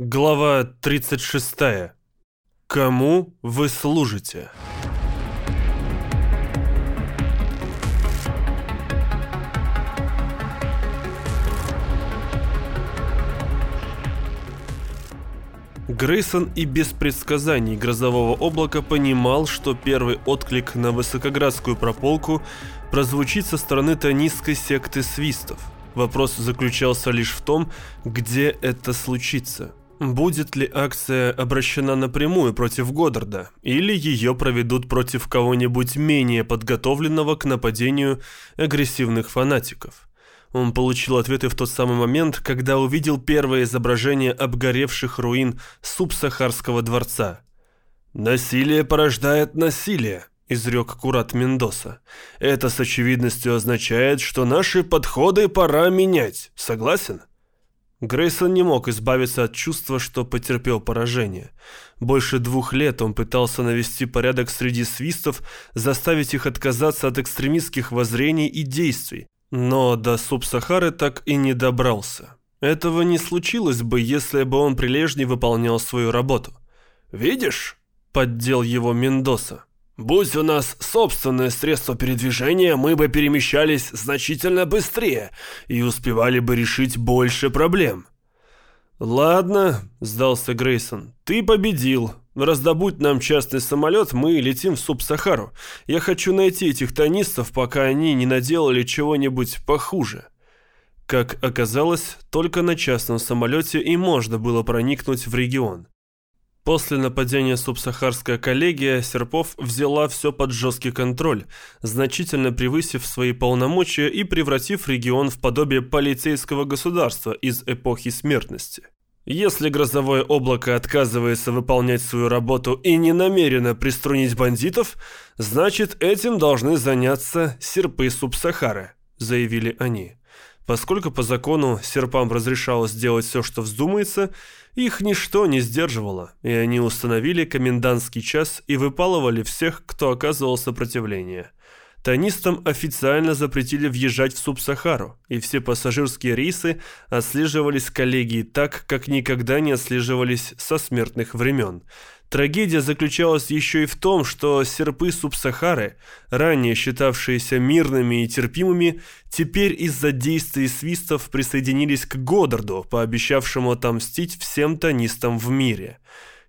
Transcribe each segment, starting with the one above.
Глава 36. Кому вы служите? Грейсон и без предсказаний грозового облака понимал, что первый отклик на высокоградскую прополку прозвучит со стороны тонистской секты свистов. Вопрос заключался лишь в том, где это случится. Будет ли акция обращена напрямую против Годдарда, или ее проведут против кого-нибудь менее подготовленного к нападению агрессивных фанатиков? Он получил ответы в тот самый момент, когда увидел первое изображение обгоревших руин субсахарского дворца. «Насилие порождает насилие», – изрек Курат Мендоса. «Это с очевидностью означает, что наши подходы пора менять. Согласен?» Грейсон не мог избавиться от чувства, что потерпел поражение. Больше двух лет он пытался навести порядок среди свистов, заставить их отказаться от экстремистских воззрений и действий, но до Субсахары так и не добрался. Этого не случилось бы, если бы он прилежней выполнял свою работу. «Видишь?» – поддел его Мендоса. «Будь у нас собственное средство передвижения, мы бы перемещались значительно быстрее и успевали бы решить больше проблем». «Ладно», – сдался Грейсон, – «ты победил. Раздобудь нам частный самолет, мы летим в Суб-Сахару. Я хочу найти этих тонистов, пока они не наделали чего-нибудь похуже». Как оказалось, только на частном самолете и можно было проникнуть в регион. После нападения субсахарская коллегия Серпов взяла все под жесткий контроль, значительно превысив свои полномочия и превратив регион в подобие полицейского государства из эпохи смертности. Если грозовое облако отказывается выполнять свою работу и не намерено приструнить бандитов, значит этим должны заняться серпы Субсахары, заявили они. Поскольку по закону серпам разрешалось делать все, что вздумается, их ничто не сдерживало, и они установили комендантский час и выпалывали всех, кто оказывал сопротивление. Тонистам официально запретили въезжать в Субсахару, и все пассажирские рейсы отслеживались коллегией так, как никогда не отслеживались со смертных времен – Трагедия заключалась еще и в том, что серпы Субсахары, ранее считавшиеся мирными и терпимыми, теперь из-за действий свистов присоединились к Годдарду, пообещавшему отомстить всем тонистам в мире.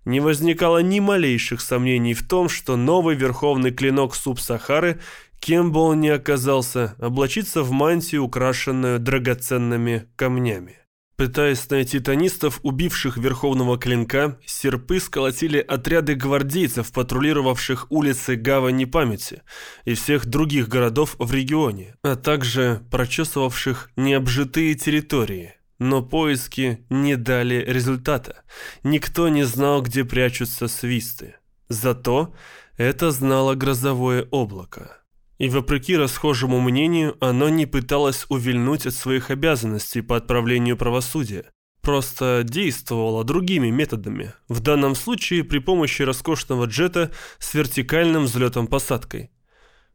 Не возникало ни малейших сомнений в том, что новый верховный клинок Субсахары, кем бы он ни оказался, облачится в мантию, украшенную драгоценными камнями. Пытаясь найти тонистов, убивших Верховного Клинка, серпы сколотили отряды гвардейцев, патрулировавших улицы Гавани Памяти и всех других городов в регионе, а также прочесывавших необжитые территории. Но поиски не дали результата. Никто не знал, где прячутся свисты. Зато это знало грозовое облако. И вопреки расхожему мнению, оно не пыталось увильнуть от своих обязанностей по отправлению правосудия. Просто действовало другими методами, в данном случае при помощи роскошного джета с вертикальным взлетом-посадкой.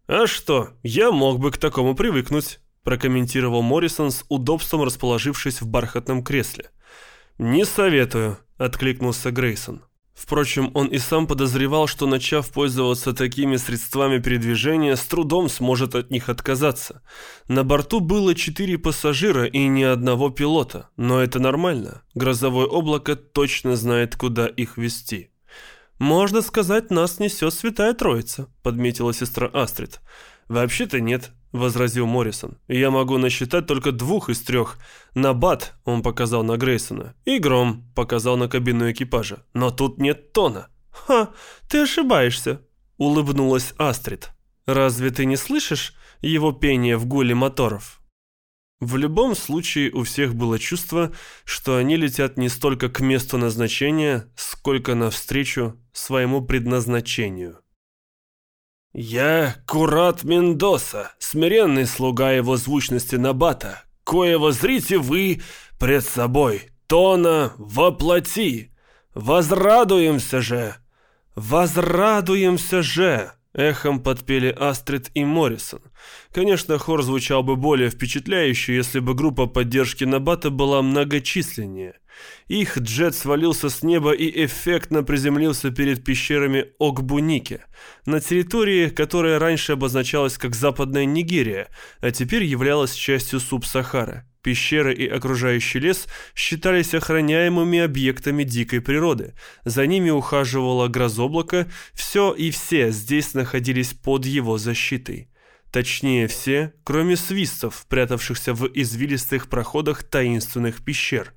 «А что, я мог бы к такому привыкнуть», прокомментировал Моррисон с удобством расположившись в бархатном кресле. «Не советую», — откликнулся Грейсон. Впрочем, он и сам подозревал, что начав пользоваться такими средствами передвижения, с трудом сможет от них отказаться. На борту было четыре пассажира и ни одного пилота, но это нормально. Грозовое облако точно знает, куда их вести. «Можно сказать, нас несет Святая Троица», — подметила сестра Астрид. «Вообще-то нет возразил Моррисон. «Я могу насчитать только двух из трех. Набат, он показал на Грейсона, и Гром показал на кабину экипажа. Но тут нет тона». «Ха, ты ошибаешься», — улыбнулась Астрид. «Разве ты не слышишь его пение в гуле моторов?» В любом случае у всех было чувство, что они летят не столько к месту назначения, сколько навстречу своему предназначению. «Я Курат Мендоса, смиренный слуга его звучности Набата, коего зрите вы пред собой, тона воплоти. Возрадуемся же! Возрадуемся же!» Эхом подпели Астрид и Моррисон. Конечно, хор звучал бы более впечатляюще, если бы группа поддержки Набата была многочисленнее – Их джет свалился с неба и эффектно приземлился перед пещерами Окбуники, на территории, которая раньше обозначалась как Западная Нигерия, а теперь являлась частью Субсахара. Пещеры и окружающий лес считались охраняемыми объектами дикой природы. За ними ухаживало грозоблако, все и все здесь находились под его защитой. Точнее все, кроме свистов, прятавшихся в извилистых проходах таинственных пещер.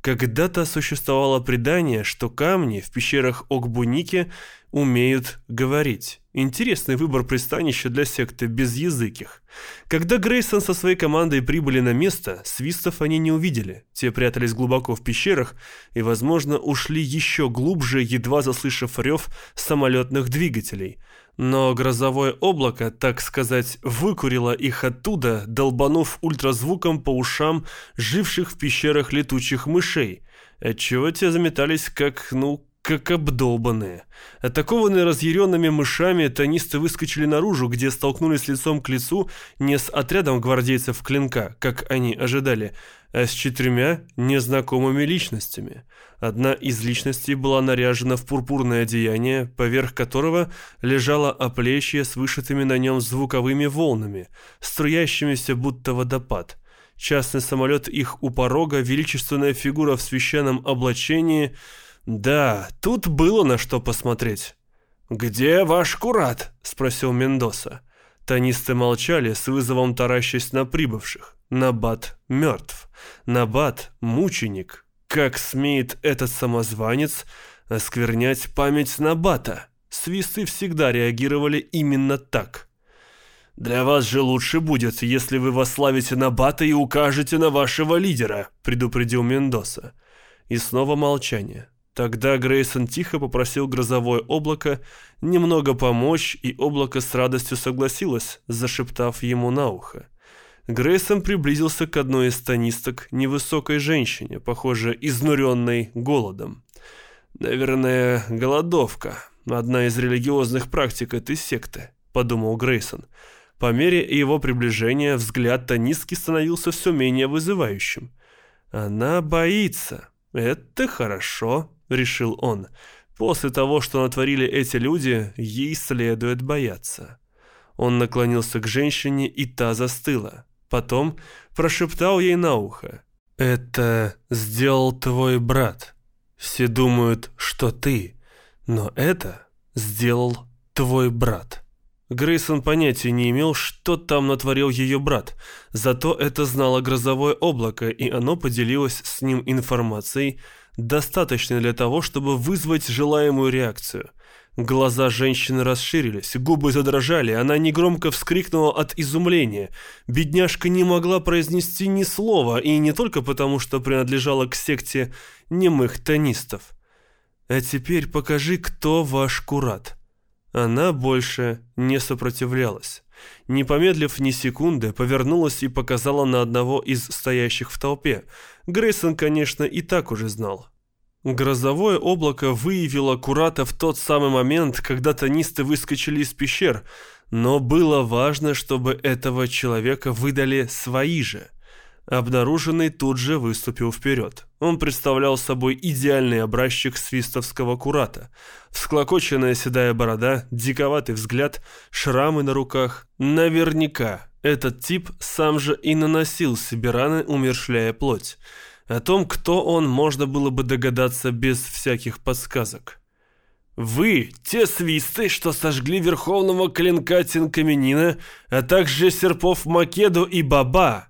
Когда-то существовало предание, что камни в пещерах Окбуники умеют говорить. Интересный выбор пристанища для секты безязыких. Когда Грейсон со своей командой прибыли на место, свистов они не увидели. Те прятались глубоко в пещерах и, возможно, ушли еще глубже, едва заслышав рев самолетных двигателей. Но грозовое облако, так сказать, выкурило их оттуда, долбанув ультразвуком по ушам живших в пещерах летучих мышей, отчего те заметались как, ну, как обдолбанные. Атакованные разъяренными мышами, тонисты выскочили наружу, где столкнулись лицом к лицу не с отрядом гвардейцев клинка, как они ожидали, а с четырьмя незнакомыми личностями. Одна из личностей была наряжена в пурпурное одеяние, поверх которого лежало оплечье с вышитыми на нем звуковыми волнами, струящимися будто водопад. Частный самолет их у порога, величественная фигура в священном облачении — да, тут было на что посмотреть. «Где ваш курат?» – спросил Мендоса. Тонисты молчали, с вызовом таращась на прибывших. Набат мертв. Набат – мученик. Как смеет этот самозванец осквернять память Набата? Свисты всегда реагировали именно так. «Для вас же лучше будет, если вы восславите Набата и укажете на вашего лидера», – предупредил Мендоса. И снова молчание. Тогда Грейсон тихо попросил грозовое облако немного помочь, и облако с радостью согласилось, зашептав ему на ухо. Грейсон приблизился к одной из тонисток, невысокой женщине, похоже, изнуренной голодом. «Наверное, голодовка, одна из религиозных практик этой секты», — подумал Грейсон. По мере его приближения взгляд тонистки становился все менее вызывающим. «Она боится. Это хорошо». — решил он. «После того, что натворили эти люди, ей следует бояться». Он наклонился к женщине, и та застыла. Потом прошептал ей на ухо. «Это сделал твой брат. Все думают, что ты, но это сделал твой брат». Грейсон понятия не имел, что там натворил ее брат, зато это знало грозовое облако, и оно поделилось с ним информацией, достаточной для того, чтобы вызвать желаемую реакцию. Глаза женщины расширились, губы задрожали, она негромко вскрикнула от изумления. Бедняжка не могла произнести ни слова, и не только потому, что принадлежала к секте немых тонистов. «А теперь покажи, кто ваш курат». Она больше не сопротивлялась. Не помедлив ни секунды, повернулась и показала на одного из стоящих в толпе. Грейсон, конечно, и так уже знал. Грозовое облако выявило Курата в тот самый момент, когда тонисты выскочили из пещер, но было важно, чтобы этого человека выдали свои же. Обнаруженный тут же выступил вперед. Он представлял собой идеальный образчик свистовского курата. Всклокоченная седая борода, диковатый взгляд, шрамы на руках. Наверняка этот тип сам же и наносил себе раны, умершляя плоть. О том, кто он, можно было бы догадаться без всяких подсказок. «Вы – те свисты, что сожгли верховного клинка Тинкаменина, а также серпов Македу и Баба»,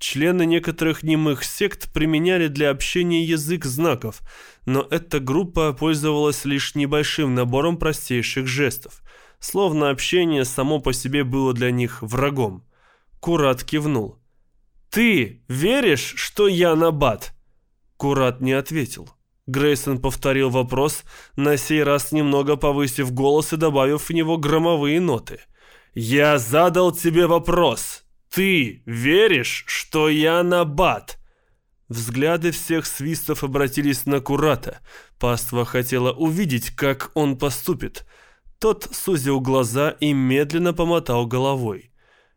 Члены некоторых немых сект применяли для общения язык знаков, но эта группа пользовалась лишь небольшим набором простейших жестов, словно общение само по себе было для них врагом. Курат кивнул. «Ты веришь, что я Набат?» Курат не ответил. Грейсон повторил вопрос, на сей раз немного повысив голос и добавив в него громовые ноты. «Я задал тебе вопрос. Ты веришь, что я набат?» Взгляды всех свистов обратились на Курата. Паства хотела увидеть, как он поступит. Тот сузил глаза и медленно помотал головой.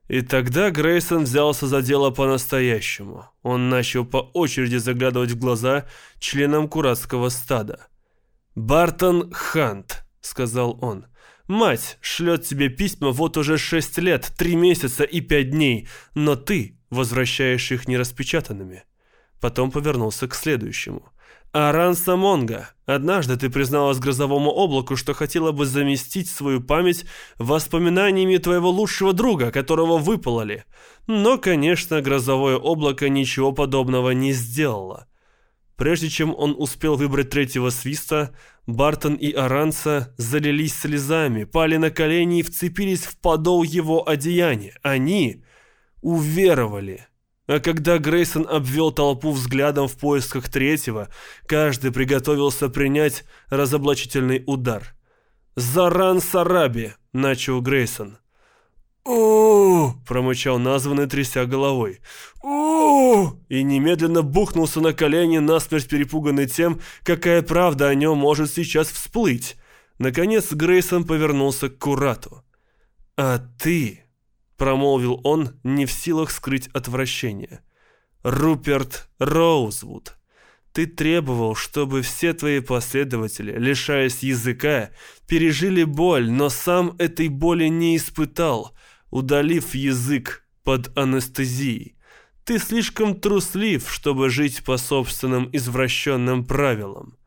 И тогда Грейсон взялся за дело по-настоящему. Он начал по очереди заглядывать в глаза членам куратского стада. «Бартон Хант», — сказал он, — «мать шлет тебе письма вот уже шесть лет, три месяца и пять дней, но ты возвращаешь их нераспечатанными». Потом повернулся к следующему. «Аран Самонга, однажды ты призналась грозовому облаку, что хотела бы заместить свою память воспоминаниями твоего лучшего друга, которого выпалали. Но, конечно, грозовое облако ничего подобного не сделало. Прежде чем он успел выбрать третьего свиста, Бартон и Аранца залились слезами, пали на колени и вцепились в подол его одеяния. Они уверовали. А когда Грейсон обвел толпу взглядом в поисках третьего, каждый приготовился принять разоблачительный удар. «Заран Сараби!» — начал Грейсон у промычал названный, тряся головой. у И немедленно бухнулся на колени, насмерть перепуганный тем, какая правда о нем может сейчас всплыть. Наконец Грейсон повернулся к Курату. «А ты...» — промолвил он, не в силах скрыть отвращение. «Руперт Роузвуд, ты требовал, чтобы все твои последователи, лишаясь языка, пережили боль, но сам этой боли не испытал» удалив язык под анестезией. Ты слишком труслив, чтобы жить по собственным извращенным правилам.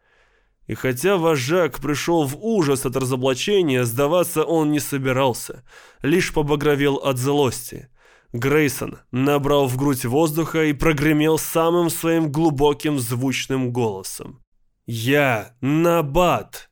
И хотя вожак пришел в ужас от разоблачения, сдаваться он не собирался, лишь побагровел от злости. Грейсон набрал в грудь воздуха и прогремел самым своим глубоким звучным голосом. «Я Набат!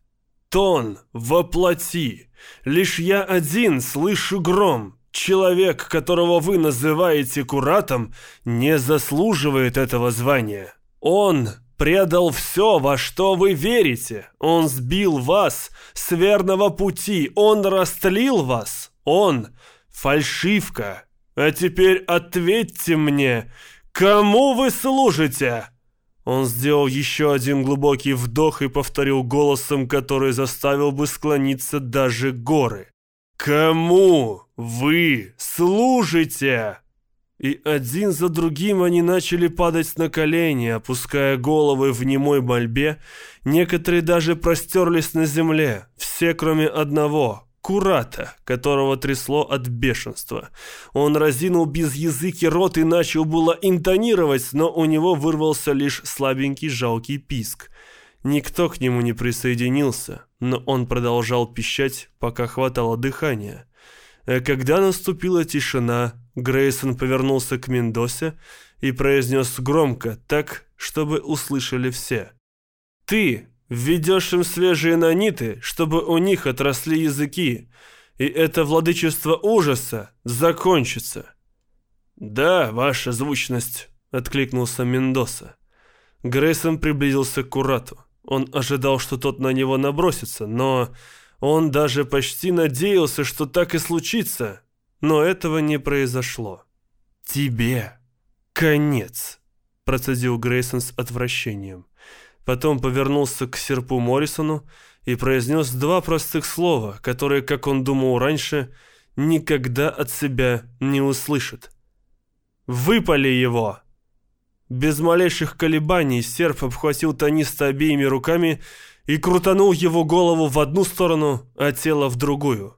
Тон воплоти! Лишь я один слышу гром, Человек, которого вы называете куратом, не заслуживает этого звания. Он предал все, во что вы верите. Он сбил вас с верного пути. Он растлил вас. Он фальшивка. А теперь ответьте мне, кому вы служите?» Он сделал еще один глубокий вдох и повторил голосом, который заставил бы склониться даже горы. «Кому вы служите?» И один за другим они начали падать на колени, опуская головы в немой мольбе. Некоторые даже простерлись на земле, все кроме одного, Курата, которого трясло от бешенства. Он разинул без языки рот и начал было интонировать, но у него вырвался лишь слабенький жалкий писк. Никто к нему не присоединился, но он продолжал пищать, пока хватало дыхания. А когда наступила тишина, Грейсон повернулся к Мендосе и произнес громко, так, чтобы услышали все. «Ты введешь им свежие наниты, чтобы у них отросли языки, и это владычество ужаса закончится». «Да, ваша звучность», — откликнулся Мендоса. Грейсон приблизился к Курату. Он ожидал, что тот на него набросится, но он даже почти надеялся, что так и случится. Но этого не произошло. «Тебе конец», — процедил Грейсон с отвращением. Потом повернулся к серпу Моррисону и произнес два простых слова, которые, как он думал раньше, никогда от себя не услышит. «Выпали его!» Без малейших колебаний серп обхватил Таниста обеими руками и крутанул его голову в одну сторону, а тело в другую.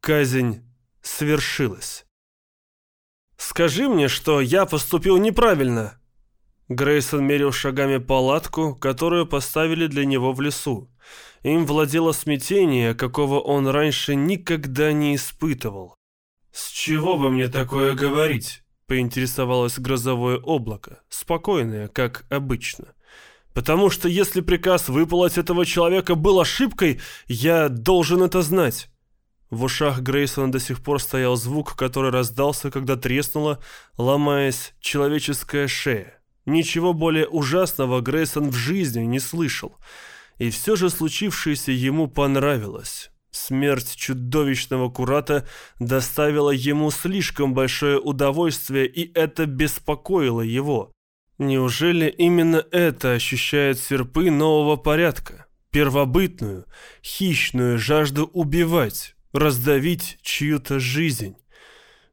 Казнь свершилась. «Скажи мне, что я поступил неправильно!» Грейсон мерил шагами палатку, которую поставили для него в лесу. Им владело смятение, какого он раньше никогда не испытывал. «С чего бы мне такое говорить?» Поинтересовалось грозовое облако, спокойное, как обычно. «Потому что если приказ выпалоть этого человека был ошибкой, я должен это знать». В ушах Грейсона до сих пор стоял звук, который раздался, когда треснула, ломаясь, человеческая шея. Ничего более ужасного Грейсон в жизни не слышал. И все же случившееся ему понравилось. Смерть чудовищного Курата доставила ему слишком большое удовольствие, и это беспокоило его. Неужели именно это ощущает серпы нового порядка? Первобытную, хищную жажду убивать, раздавить чью-то жизнь.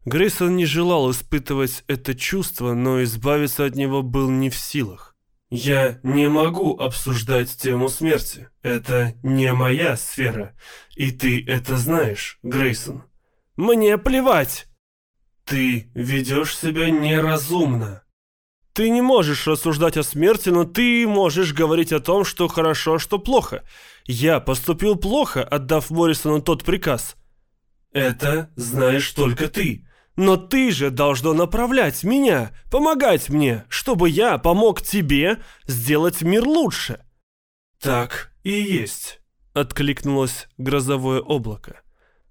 Грейсон не желал испытывать это чувство, но избавиться от него был не в силах. «Я не могу обсуждать тему смерти. Это не моя сфера. И ты это знаешь, Грейсон». «Мне плевать!» «Ты ведешь себя неразумно». «Ты не можешь рассуждать о смерти, но ты можешь говорить о том, что хорошо, а что плохо. Я поступил плохо, отдав Моррисону тот приказ». «Это знаешь только ты». Но ты же должно направлять меня, помогать мне, чтобы я помог тебе сделать мир лучше. Так и есть, откликнулось грозовое облако.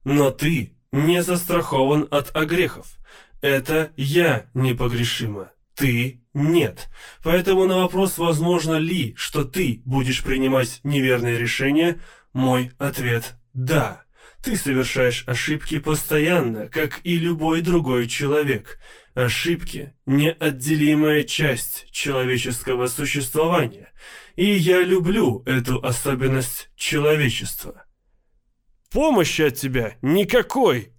Но ты не застрахован от огрехов. Это я непогрешима, ты нет. Поэтому на вопрос, возможно ли, что ты будешь принимать неверные решения, мой ответ «да». Ты совершаешь ошибки постоянно, как и любой другой человек. Ошибки – неотделимая часть человеческого существования. И я люблю эту особенность человечества. Помощи от тебя никакой.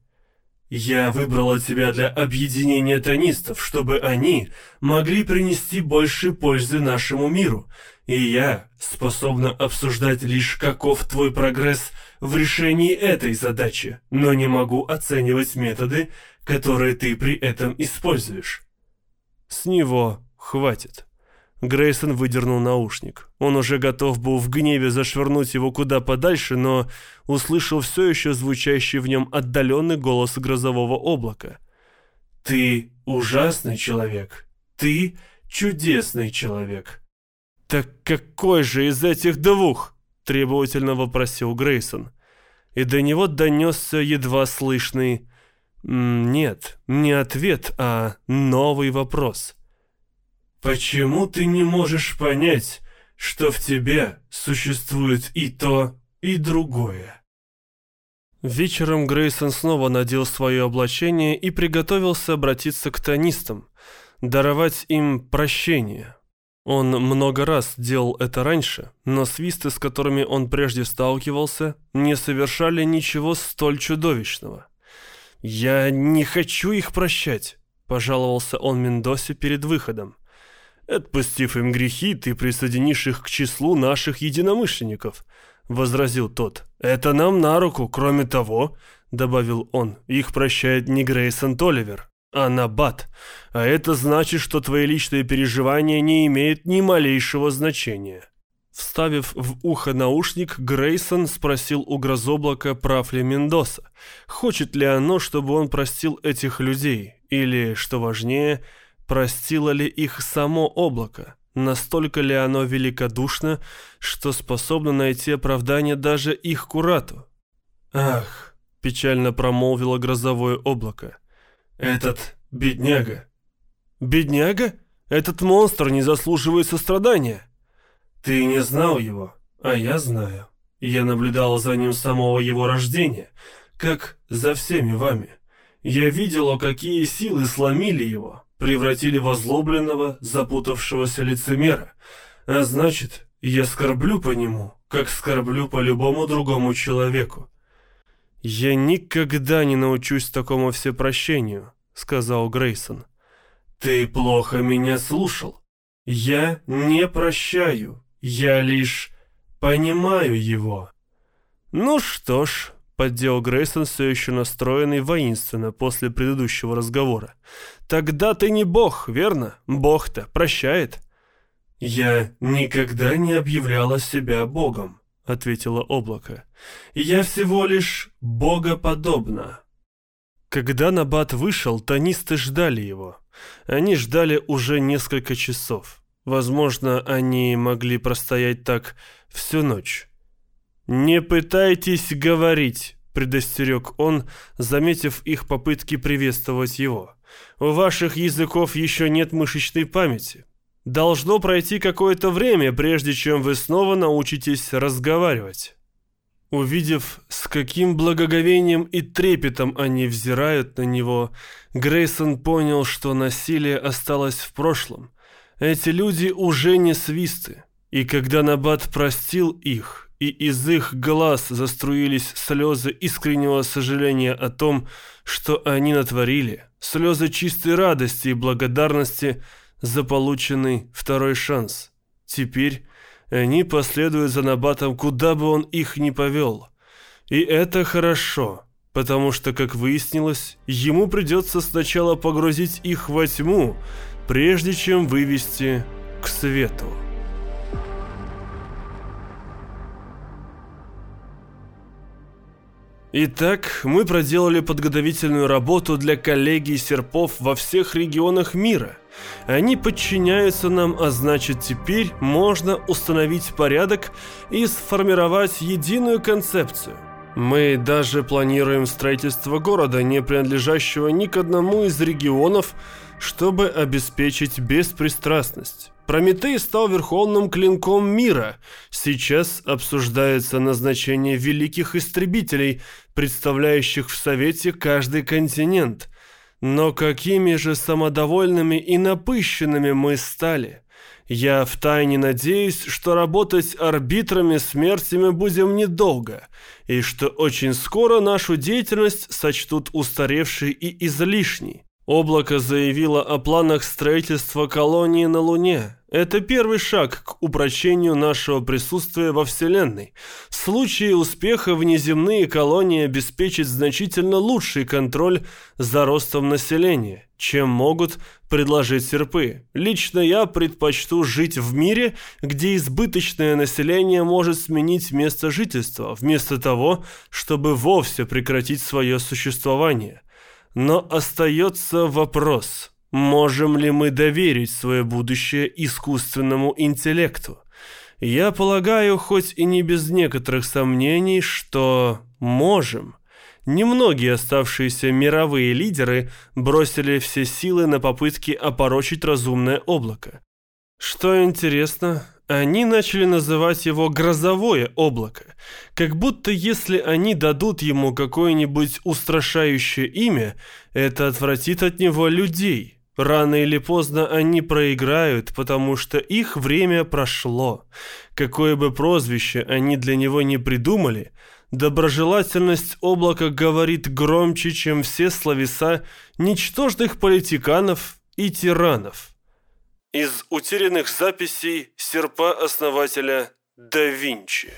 Я выбрала тебя для объединения тонистов, чтобы они могли принести больше пользы нашему миру. И я способна обсуждать лишь каков твой прогресс – в решении этой задачи, но не могу оценивать методы, которые ты при этом используешь. С него хватит. Грейсон выдернул наушник. Он уже готов был в гневе зашвырнуть его куда подальше, но услышал все еще звучащий в нем отдаленный голос грозового облака. «Ты ужасный человек. Ты чудесный человек». «Так какой же из этих двух?» требовательно вопросил Грейсон. И до него донесся едва слышный «Нет, не ответ, а новый вопрос». «Почему ты не можешь понять, что в тебе существует и то, и другое?» Вечером Грейсон снова надел свое облачение и приготовился обратиться к тонистам, даровать им прощение, он много раз делал это раньше, но свисты, с которыми он прежде сталкивался, не совершали ничего столь чудовищного. «Я не хочу их прощать», — пожаловался он Мендосе перед выходом. «Отпустив им грехи, ты присоединишь их к числу наших единомышленников», — возразил тот. «Это нам на руку, кроме того», — добавил он, — «их прощает не Грейсон Толивер, Анабат. А это значит, что твои личные переживания не имеют ни малейшего значения. Вставив в ухо наушник, Грейсон спросил у грозоблака, прав ли Мендоса. Хочет ли оно, чтобы он простил этих людей? Или, что важнее, простило ли их само облако? Настолько ли оно великодушно, что способно найти оправдание даже их курату? «Ах!» – печально промолвило грозовое облако. Этот бедняга. Бедняга? Этот монстр не заслуживает сострадания. Ты не знал его, а я знаю. Я наблюдал за ним с самого его рождения, как за всеми вами. Я видел, какие силы сломили его, превратили в озлобленного, запутавшегося лицемера. А значит, я скорблю по нему, как скорблю по любому другому человеку. «Я никогда не научусь такому всепрощению», — сказал Грейсон. «Ты плохо меня слушал. Я не прощаю, я лишь понимаю его». «Ну что ж», — поддел Грейсон, все еще настроенный воинственно после предыдущего разговора. «Тогда ты не бог, верно? Бог-то прощает». «Я никогда не объявляла себя богом», — ответило облако. «Я всего лишь богоподобна». Когда Набат вышел, тонисты ждали его. Они ждали уже несколько часов. Возможно, они могли простоять так всю ночь. «Не пытайтесь говорить», — предостерег он, заметив их попытки приветствовать его. «У ваших языков еще нет мышечной памяти. Должно пройти какое-то время, прежде чем вы снова научитесь разговаривать. Увидев, с каким благоговением и трепетом они взирают на него, Грейсон понял, что насилие осталось в прошлом. Эти люди уже не свисты. И когда Набат простил их, и из их глаз заструились слезы искреннего сожаления о том, что они натворили, слезы чистой радости и благодарности за полученный второй шанс. Теперь они последуют за Набатом, куда бы он их ни повел. И это хорошо, потому что, как выяснилось, ему придется сначала погрузить их во тьму, прежде чем вывести к свету. Итак, мы проделали подготовительную работу для коллегий серпов во всех регионах мира. Они подчиняются нам, а значит теперь можно установить порядок и сформировать единую концепцию. Мы даже планируем строительство города, не принадлежащего ни к одному из регионов, чтобы обеспечить беспристрастность. Прометей стал верховным клинком мира. Сейчас обсуждается назначение великих истребителей, представляющих в Совете каждый континент. Но какими же самодовольными и напыщенными мы стали. Я втайне надеюсь, что работать арбитрами смерти будем недолго, и что очень скоро нашу деятельность сочтут устаревшей и излишней. Облако заявило о планах строительства колонии на Луне. Это первый шаг к упрочению нашего присутствия во Вселенной. В случае успеха внеземные колонии обеспечат значительно лучший контроль за ростом населения, чем могут предложить серпы. Лично я предпочту жить в мире, где избыточное население может сменить место жительства, вместо того, чтобы вовсе прекратить свое существование. Но остается вопрос, можем ли мы доверить свое будущее искусственному интеллекту? Я полагаю, хоть и не без некоторых сомнений, что можем. Немногие оставшиеся мировые лидеры бросили все силы на попытки опорочить разумное облако. Что интересно, они начали называть его «грозовое облако», как будто если они дадут ему какое-нибудь устрашающее имя, это отвратит от него людей. Рано или поздно они проиграют, потому что их время прошло. Какое бы прозвище они для него не придумали, доброжелательность облака говорит громче, чем все словеса ничтожных политиканов и тиранов из утерянных записей серпа основателя да Винчи.